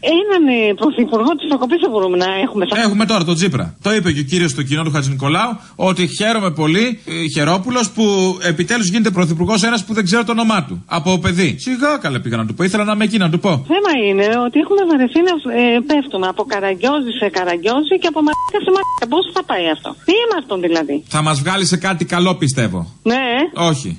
Έναν ε, πρωθυπουργό της Προκοπή δεν μπορούμε να έχουμε. σαν- Έχουμε τώρα τον Τζίπρα. Το είπε και ο κύριος του κοινό του Χατζη Νικολάου ότι χαίρομαι πολύ, ε, Χερόπουλος, που επιτέλους γίνεται πρωθυπουργός ένας που δεν ξέρω το όνομά του. Από παιδί. Σιγά καλέ πήγα να του πω. Ήθελα να είμαι εκεί να του πω. Θέμα είναι ότι έχουμε βαρεθεί να ε, πέφτουμε από καραγκιόζη σε καραγκιόζη και από μαλάκα σε μαλάκα. Πώς θα πάει αυτό; Τι είναι αυτό δηλαδή; Θα μας βγάλει σε κάτι καλό πιστεύω. Ναι. Όχι.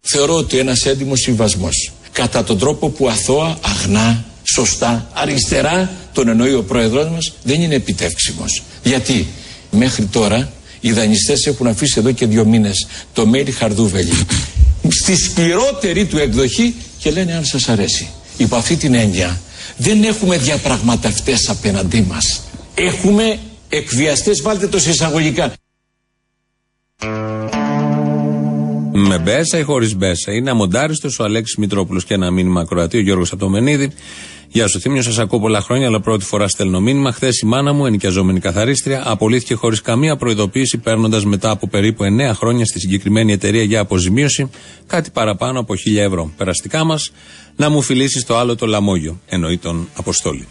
Θεωρώ ότι ένας έντιμος συμβασμός κατά τον τρόπο που αθώα, αγνά, σωστά, αριστερά τον εννοεί ο πρόεδρος μας δεν είναι επιτεύξιμος. Γιατί μέχρι τώρα οι δανειστές έχουν αφήσει εδώ και δύο μήνες το Μέρι Χαρδούβελη στη σκληρότερη του εκδοχή και λένε αν σας αρέσει. Υπό αυτή την έννοια δεν έχουμε διαπραγματευτές απέναντί μας. Έχουμε εκβιαστές, βάλτε το σε εισαγωγικά. Με μπέσα ή χωρίς μπέσα. Είναι αμοντάριστος ο Αλέξης Μητρόπουλος και ένα μήνυμα ακροατή, ο Γιώργος Ατομενίδη. Γεια σου, Θήμιο, σας ακούω πολλά χρόνια, αλλά πρώτη φορά στέλνω μήνυμα. Χθες η μάνα μου, ενοικιαζόμενη καθαρίστρια, απολύθηκε χωρίς καμία προειδοποίηση, παίρνοντας μετά από περίπου 9 χρόνια στη συγκεκριμένη εταιρεία για αποζημίωση κάτι παραπάνω από 1000 ευρώ. Περαστικά μας, να μου φιλήσεις το άλλο το λαμόγιο, εννοεί τον Αποστόλη.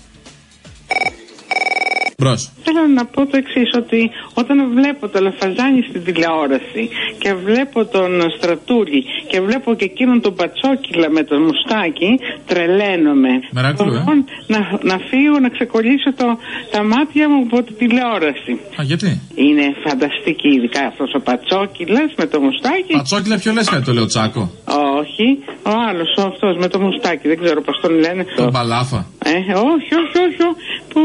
Μπρος. Θέλω να πω το εξής, ότι όταν βλέπω το Λαφαζάνι στην τηλεόραση και βλέπω τον Στρατούλη και βλέπω και εκείνον τον Πατσόκυλα με τον μουστάκι, τρελαίνομαι. Μερακλού, ε. Μπορώ να, να φύγω, να ξεκολλήσω το, τα μάτια μου από τη τηλεόραση. Α, γιατί; Είναι φανταστική, ειδικά αυτός ο Πατσόκυλας με το μουστάκι. Πατσόκυλα πιο λες κάτι το λέω Τσάκο. Όχι, ο άλλος, αυτός με το μουστάκι, δεν ξέρω πώς τον λένε. Τον Παλάφα. Ε, όχι, όχι, όχι, που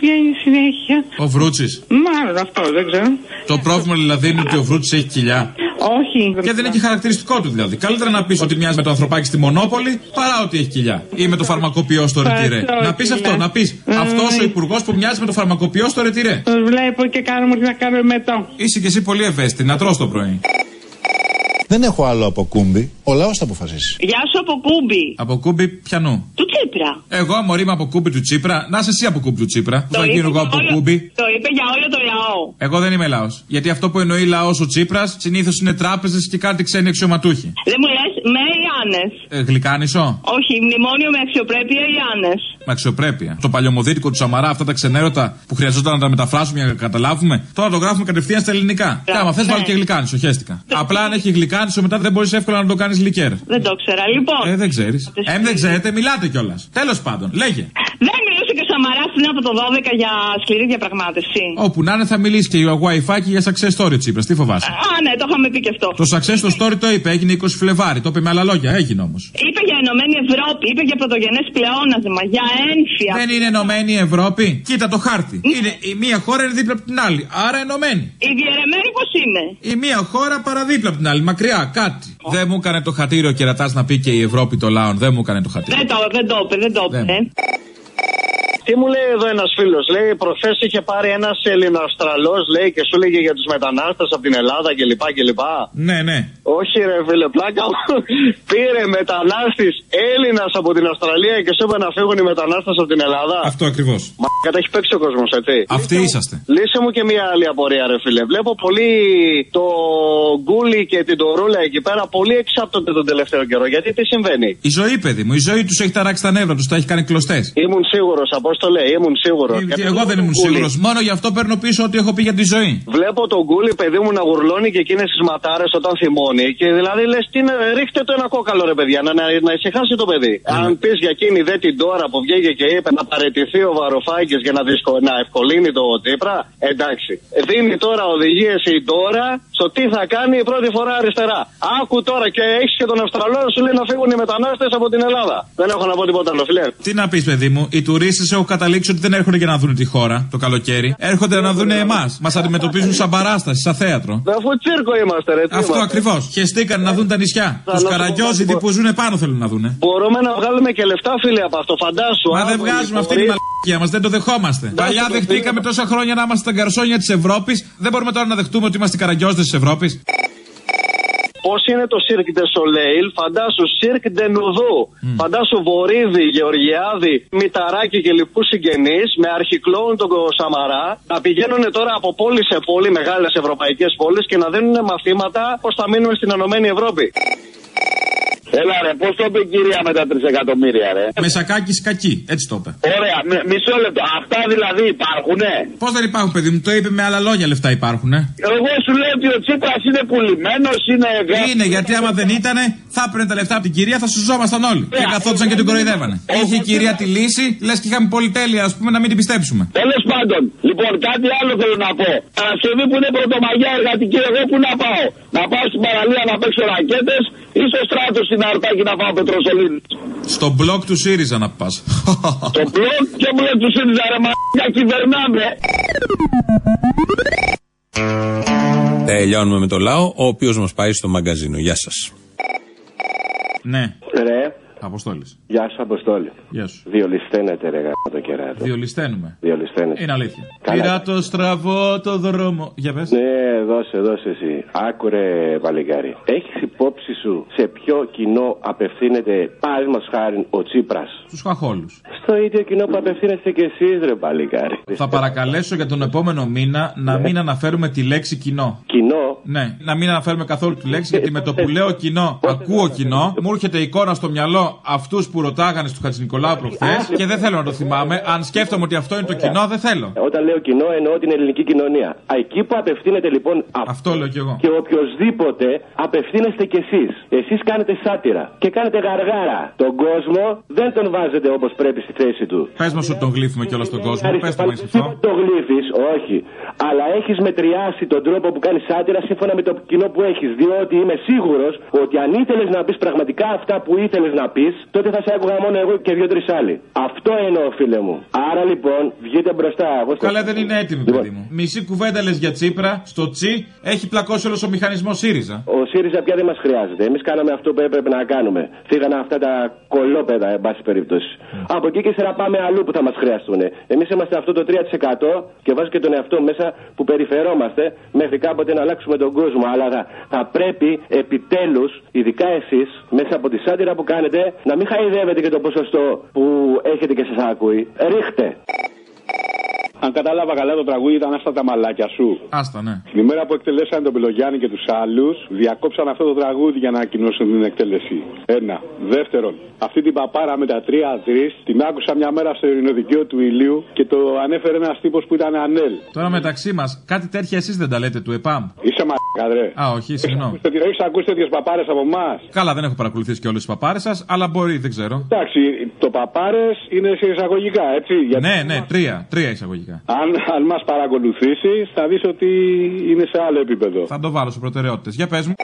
βγαίνει συνέχεια. Ο Βρούτσι. Μάλλον αυτό, δεν ξέρω. Το πρόβλημα δηλαδή είναι ότι ο Βρούτσι έχει κοιλιά. Όχι. Και δεν έχει χαρακτηριστικό του δηλαδή. Καλύτερα να πεις ότι μοιάζει με το ανθρωπάκι στη Μονόπολη παρά ότι έχει κοιλιά. Ή με το φαρμακοποιό στο ρετυρέ. Να πεις αυτό, να πεις αυτός ο υπουργός που μοιάζει με το φαρμακοποιό στο ρετυρέ. Τον βλέπω και κάνουμε ότι να κάνουμε μετό. Είσαι και εσύ πολύ ευαίσθητη, να τρως το πρωί. Δεν έχω άλλο από κούμπι. Ο λαός θα αποφασίσει. Γεια σου από κούμπι. Από κούμπι πιανού. Του Τσίπρα. Εγώ μωρή είμαι από κούμπι του Τσίπρα. Να είσαι εσύ από κούμπι του Τσίπρα. Που Το θα είπε γίνω εγώ για από όλο- κούμπι. Το είπε για όλο το λαό. Εγώ δεν είμαι λαός. Γιατί αυτό που εννοεί λαός ο Τσίπρας συνήθως είναι τράπεζες και κάτι ξένοι αξιωματούχοι. Δεν μου λες με Ιάννε. Ε, γλυκάνισο; Όχι, μνημόνιο με αξιοπρέπεια Ιάννε. Με αξιοπρέπεια. Το παλιωμοδίτικο του Σαμαρά, αυτά τα ξενέρωτα που χρειαζόταν να τα μεταφράσουμε για να καταλάβουμε. Τώρα το γράφουμε κατευθείαν στα ελληνικά. Και άμα θες, βάλει και γλυκάνισο, χαίστηκα. Απλά αν έχει γλυκάνισο, μετά δεν μπορείς εύκολα να το κάνεις λικέρ. Δεν το ξέρα. Λοιπόν, Ε, δεν ξέρεις. Ε, δεν ξέρετε, μιλάτε κιόλας. Τέλος πάντων, λέγε. δεν μιλούσε και ο Σαμαράς πριν από το 12 για σκληρή διαπραγμάτευση. Όπου να είναι θα μιλήσει και για WiFi και για success story Τσίπρα. Τι φοβάσαι; Α, ναι, το είχαμε πει και αυτό. Το success το story το είπε, έγινε 20 Φλεβάρι. Το είπε με άλλα λόγια, έγινε όμως. Είπε για Ενωμένη Ευρώπη, είπε για πρωτογενές πλεόνασμα, για ένφια. Δεν είναι ενωμένη η Ευρώπη. Κοίτα το χάρτη. Είναι, η μία χώρα είναι δίπλα από την άλλη. Άρα ενωμένη. Η διαιρεμένη πώς είναι; Η μία χώρα παραδίπλα από την άλλη. Μακριά, κάτι. Δεν μου έκανε το χατήριο κερατάς να πει και η Ευρώπη το λαόν. Δεν μου έκανε το χατήριο. Δεν το, δεν το είπε, δεν το είπε. Τι μου λέει εδώ ένας φίλος, λέει προχθές είχε πάρει ένας Ελληνοαστραλό, λέει και σου λέγε για τους μετανάστες από την Ελλάδα κλπ. κλπ. Ναι, ναι. Όχι, ρε φίλε, πλάκα μου. Πήρε μετανάστης Έλληνας από την Αυστραλία και σου είπε να φύγουν οι μετανάστες από την Ελλάδα. Αυτό ακριβώς. Μα κατά έχει παίξει ο κόσμος, έτσι. Αυτοί είσαστε. Λύσε μου και μια άλλη απορία, ρε φίλε. Βλέπω πολύ το γκούλι και την τορούλα εκεί πέρα πολύ εξάπτονται τον τελευταίο καιρό. Γιατί τι συμβαίνει; Η ζωή, παιδί μου, η ζωή τους έχει ταράξει τα νεύρα τους, τα έχει κάνει κλωστές. Ήμουν σίγουρος, Απόστολε, ήμουν σίγουρο. Εγώ δεν ήμουν σίγουρος. Μόνο γι' αυτό παίρνω πίσω ό,τι έχω πει για τη ζωή. Βλέπω τον γκούλι, παιδί μου, να γουρλώνει και εκείνες τις ματάρες όταν θυμώνει. Και δηλαδή λες, τι είναι, ρίχτε το ένα κόκαλο, ρε παιδιά, να, να, να ησυχάσει το παιδί. Αν πεις για εκείνη δε την τώρα που βγήκε και είπε να παραιτηθεί ο Βαροφάκη για να, δυσκο, να ευκολύνει το Τσίπρα, εντάξει. Δίνει τώρα οδηγίες η τώρα στο τι θα κάνει η πρώτη φορά αριστερά. Άκου τώρα και έχεις και τον Αυστραλό σου λέει να φύγουν οι μετανάστες από την Ελλάδα. Δεν έχω να πω τίποτα άλλο, φιλέ. Τι να πεις, παιδί μου, οι τουρίστες έχω καταλήξει ότι δεν έρχονται για να δουν τη χώρα το καλοκαίρι. Έρχονται να δουν εμάς. Μας αντιμετωπίζουν σαν παράσταση, σαν θέατρο. Αφού τσίρκο είμαστε, ρε. τι Αυτό είμαστε. ακριβώς. Χεστήκαν να δουν τα νησιά. Θα Τους να το καραγκιόζιδοι πω- που ζουν πάνω θέλουν να δουν. Μπορούμε να βγάλουμε και λεφτά, φίλε, από αυτό. Φαντάσου. Μα δεν αύριο βγάζουμε αυτή μπορεί- τη μαλακία μας, δεν το δεχόμαστε. Παλιά το δεχτήκαμε τόσα χρόνια να είμαστε τα γκαρσόνια της Ευρώπης. Δεν μπορούμε τώρα να δεχτούμε ότι είμαστε οι καραγκιόζιδε της Ευρώπης. Πώς είναι το Cirque de Soleil, φαντάσου Cirque de Νουδού. Φαντάσου Βορύδη, Γεωργιάδη, Μηταράκη και λοιπούς συγγενείς με αρχικλόουν τον Σαμαρά να πηγαίνουν τώρα από πόλη σε πόλη, μεγάλες ευρωπαϊκές πόλεις και να δίνουν μαθήματα πώς θα μείνουμε στην Ενωμένη Ευρώπη. Έλα ρε, πώς το είπε η κυρία με τα τρισεκατομμύρια, ρε. Με σακάκι κακή, έτσι το είπε. Ωραία, μ- μισό λεπτό. Αυτά δηλαδή υπάρχουνε; Πώς δεν υπάρχουν, παιδί μου, το είπε με άλλα λόγια λεφτά υπάρχουν. Εγώ σου λέω ότι ο Τσίπρας είναι πουλημένος, είναι. Είναι, γιατί άμα δεν ήτανε, θα έπαιρνε τα λεφτά από την κυρία, θα σουζόμασταν όλοι. Και καθόντουσαν και την κοροϊδεύανε. Είχε η κυρία τη λύση, λες και είχαμε πολυτέλεια, ας πούμε, να μην την πιστέψουμε. Τέλος πάντων, λοιπόν, κάτι άλλο θέλω να πω. Παρασκευή που είναι πρωτομαγιά εργατική, εγώ που να πάω; Να πάω στην παραλία να παίξω ρακέτες ή στο στράτο στην Αρτάκη να πάω πετροσολίδη. Στο blog του ΣΥΡΙΖΑ να πας. Το μπλοκ και μπλοκ του ΣΥΡΙΖΑ ρε μα κυβερνάμε. Τελειώνουμε με το λαό, ο οποίος μας πάει στο μαγκαζίνο. Γεια σας. Ναι, Ρε, Αποστόλης. γεια σου Αποστόλη. Γεια σου. Διολυσταίνεται ρε γάμο το κεράτο. Διολυσταίνουμε. Διολυσταίνεται. Είναι αλήθεια. Καλά. Πήρα το στραβό το δρόμο. Για πες. Ναι, δώσε, δώσε εσύ. Άκουρε, Βαλιγκάρη. Έχεις υπόψη σου σε ποιο κοινό απευθύνεται, παραδείγματος χάρη, ο Τσίπρας; Του χαχόλους. Στο ίδιο κοινό που απευθύνεστε κι εσείς, ρε Βαλιγκάρη. Θα παρακαλέσω για τον επόμενο μήνα να μην αναφέρουμε τη λέξη κοινό. Κοινό; Ναι, να μην αναφέρουμε καθόλου τη λέξη, γιατί με το που λέω κοινό, ακούω κοινό, μου έρχεται εικόνα στο μυαλό αυτούς που ρωτάγανε στο Χατζη Νικολάου προχθές και δεν θέλω να το θυμάμαι. Αν σκέφτομαι ότι αυτό είναι το κοινό, δεν θέλω. Όταν λέω κοινό, εννοώ την ελληνική κοινωνία. Α, Εκεί που απευθύνεται λοιπόν Αυτό λέω κι εγώ. και οποιοδήποτε απευθύνεστε κι εσείς. Εσείς κάνετε σάτυρα και κάνετε γαργάρα. Τον κόσμο δεν τον βάζετε όπως πρέπει στη θέση του. Πες μας ότι τον γλύφουμε κιόλας στον κόσμο. Πες το μας αυτό. Το γλύφεις, όχι. Αλλά έχεις μετριάσει τον τρόπο που κάνεις σάτυρα σύμφωνα με το κοινό που έχεις. Διότι είμαι σίγουρος ότι αν ήθελες να πεις πραγματικά αυτά που ήθελες να πεις, τότε θα σε άκουγα μόνο εγώ και δύο-τρει άλλοι. Αυτό εννοώ, φίλε μου. Άρα λοιπόν, βγείτε μπροστά. Εγώ στο- Καλά δεν είναι έτοιμη, παιδί μου. Μισή κουβέντα λες για Τσίπρα, στο Τσι έχει πλακώσει όλος ο μηχανισμός ΣΥΡΙΖΑ. Ο ΣΥΡΙΖΑ πια δεν μας χρειάζεται. Εμείς κάναμε αυτό που έπρεπε να κάνουμε. Φύγανε αυτά τα κολόπεδα, εν πάση περιπτώσει. Από εκεί και ύστερα πάμε αλλού που θα μας χρειαστούν. Εμείς είμαστε αυτό το 3% και βάζω και τον εαυτό μου μέσα που περιφερόμαστε μέχρι κάποτε να αλλάξουμε τον κόσμο. Αλλά θα, θα πρέπει επιτέλους, ειδικά εσείς, μέσα από τη σάτυρα που κάνετε, να μην χαϊδεύετε και το ποσοστό που έχετε και σας ακούει. Ρίχτε. Αν κατάλαβα καλά το τραγούδι ήταν αυτά τα μαλάκια σου. Άστα, ναι. Την ημέρα που εκτελέσαν τον Πελογιάννη και τους άλλους, διακόψαν αυτό το τραγούδι για να ανακοινώσουν την εκτέλεση. Ένα. Δεύτερον, αυτή την παπάρα με τα τρία τρει την άκουσα μια μέρα στο ειρηνοδικείο του ηλίου και το ανέφερε ένας τύπος που ήταν ανέλ. Τώρα μεταξύ μας, κάτι τέτοια εσείς δεν τα λέτε του ΕΠΑΜ; Είσαι μαλάκα, ρε. Α, όχι, συγγνώμη. Έχεις ακούσει τέτοιες παπάρες από εμάς. Καλά, δεν έχω παρακολουθήσει και όλες τις παπάρες σας, αλλά μπορεί, δεν ξέρω. Εντάξει, το παπάρες είναι σε εισαγωγικά, έτσι. Γιατί Ναι, ναι, τρία. Τρία εισαγωγικά. Αν, αν μας παρακολουθήσεις, θα δεις ότι είναι σε άλλο επίπεδο. Θα το βάλω σε προτεραιότητες. Για πες μου.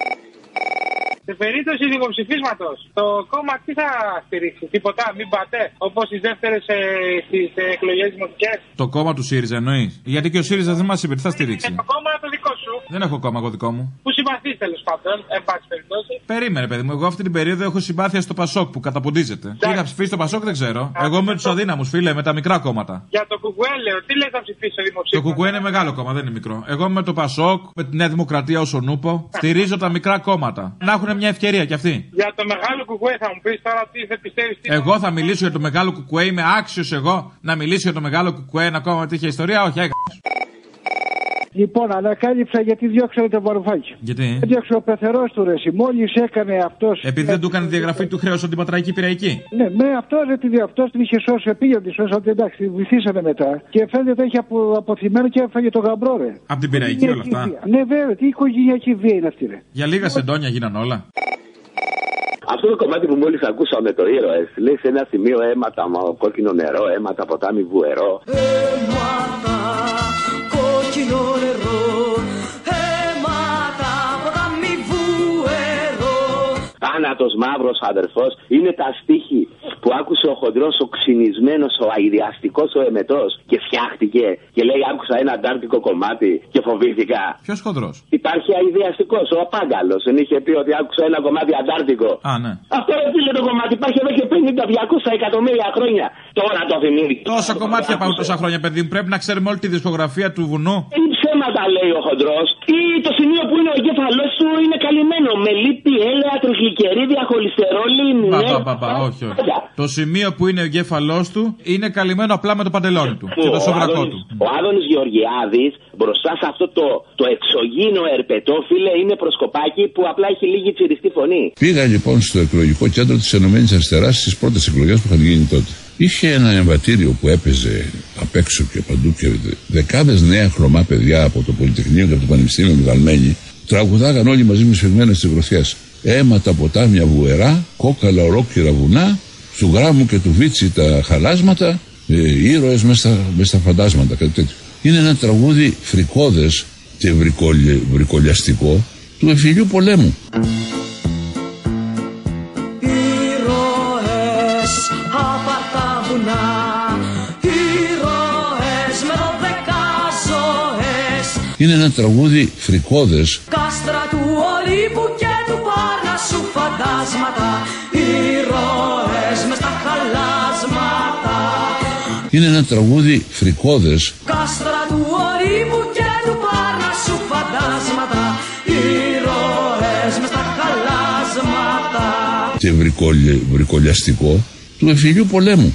Σε περίπτωση δημοψηφίσματος, το κόμμα τι θα στηρίξει, τίποτα, μην πάτε, όπως τι δεύτερες ε, στις εκλογές δημοτικές. Το κόμμα του ΣΥΡΙΖΑ εννοείς; Γιατί και ο ΣΥΡΙΖΑ δεν μας είπε τι θα στηρίξει. Το κόμμα το δικό σου, Δεν έχω κόμμα εγώ δικό μου. που συμπαθείς τέλος πάντων, εν πάση περιπτώσει. Περίμενε, παιδί μου. Εγώ αυτή την περίοδο έχω συμπάθεια στο Πασόκ που καταποντίζεται. Τι θα ψηφίσει το Πασόκ δεν ξέρω. Εγώ είμαι τους αδύναμους, φίλε, με τα μικρά κόμματα. Για το κουκουέλεο, τι λες να ψηφίσει το Το δημοψήφισμα. Κουκουέ είναι μεγάλο κόμμα, δεν είναι μικρό. Εγώ είμαι με το Πασόκ, με τη Νέα Δημοκρατία όσο νούπο. Στηρίζω τα μικρά κόμματα. Να έχουν μια ευκαιρία κι αυτοί. Για το μεγάλο κουκουέ θα μου πεις τώρα τι θα πιστεύεις. Τι... Εγώ θα μιλήσω για το μεγάλο κουκουέ. Είμαι άξιος εγώ να μιλήσω για το μεγάλο κουκουέ. Ένα κόμμα με είχε ιστορία. Όχι, έκανα. Λοιπόν, ανακάλυψα γιατί διώξανε τον Βαρουφάκη. Γιατί; Διώξε ο πεθερός του ρε. Μόλις έκανε αυτό. Επειδή δεν του έκανε διαγραφή του χρέους την πατραϊκή πειραϊκή. Ναι, με αυτό ρε τη αυτός την είχε σώσει. Πήγε τη σώσατε εντάξει, τη βοηθήσανε μετά. Και φαίνεται έχει απο, αποθυμένο και έφαγε το γαμπρό ρε. Από την πειραϊκή όλα αυτά; Βία. Ναι, βέβαια, τι οικογενειακή βία είναι αυτή ρε. Για λίγα σεντόνια γίναν όλα. Αυτό το κομμάτι που μόλις ακούσαμε το ήρωες, λέει σε ένα σημείο αίματα, μα, κόκκινο νερό, αίματα, ποτάμι βουερό. Αίματα, Θάνατος μαύρος αδερφός είναι τα στίχη που άκουσε ο χοντρός, ο ξυνισμένος, ο αειδιαστικός, ο εμετός και φτιάχτηκε και λέει: Άκουσα ένα αντάρτικο κομμάτι και φοβήθηκα. Ποιος χοντρός; Υπάρχει αειδιαστικός, ο απάγκαλος. Δεν είχε πει ότι άκουσα ένα κομμάτι αντάρτικο. Α, ναι. Αυτό ρε φίλε το κομμάτι υπάρχει εδώ και 50-200 εκατομμύρια χρόνια. Τώρα το θυμήθηκα. Τόσα κομμάτια υπάρχουν τόσα χρόνια, παιδί μου. Πρέπει να ξέρουμε όλη τη δισκογραφία του βουνού. Δεν αίματα, λέει ο χοντρός, ή το σημείο που είναι ο εγκέφαλός σου είναι καλυμμένο με λίπη, έλαια, τριχλικερίδια, χολυστερόλη, Πα, ναι. πα, πα, πα, όχι, όχι. Το σημείο που είναι ο εγκέφαλός του είναι καλυμμένο απλά με το παντελόνι του και το Ο σοβρακό Άδωνης- του. Ο Άδωνης Γεωργιάδης μπροστά σε αυτό το, το εξωγήινο ερπετό, φίλε, είναι προσκοπάκι που απλά έχει λίγη τσιριστή φωνή. Πήγα λοιπόν στο εκλογικό κέντρο της Ενωμένης Αριστεράς στις πρώτες εκλογές που είχαν γίνει τότε. Είχε ένα εμβατήριο που έπαιζε απ' έξω και παντού και δεκάδες νέα χρωμά παιδιά από το Πολυτεχνείο και από το Πανεπιστήμιο Μεγαλμένη τραγουδάγαν όλοι μαζί με σφιγμένε τι γροθιέ. Αίματα, ποτάμια, βουερά, κόκαλα, ολόκληρα βουνά, του γράμμου και του βίτσι τα χαλάσματα, ε, ήρωες μες στα, μες στα φαντάσματα, κάτι τέτοιο. Είναι ένα τραγούδι φρικόδες και βρικολε, βρικολιαστικό του εφηλιού πολέμου. Είναι ένα τραγούδι φρικόδες. Κάστρα του Ολύμπου και του Πάρνασσου φαντάσματα Ήρωες μες στα χαλάσματα. Είναι ένα τραγούδι φρικόδες. Κάστρα του Ολύμπου και του Πάρνασσου φαντάσματα Ήρωες μες στα χαλάσματα. Και βρικολε, βρικολιαστικό του εφηλιού πολέμου.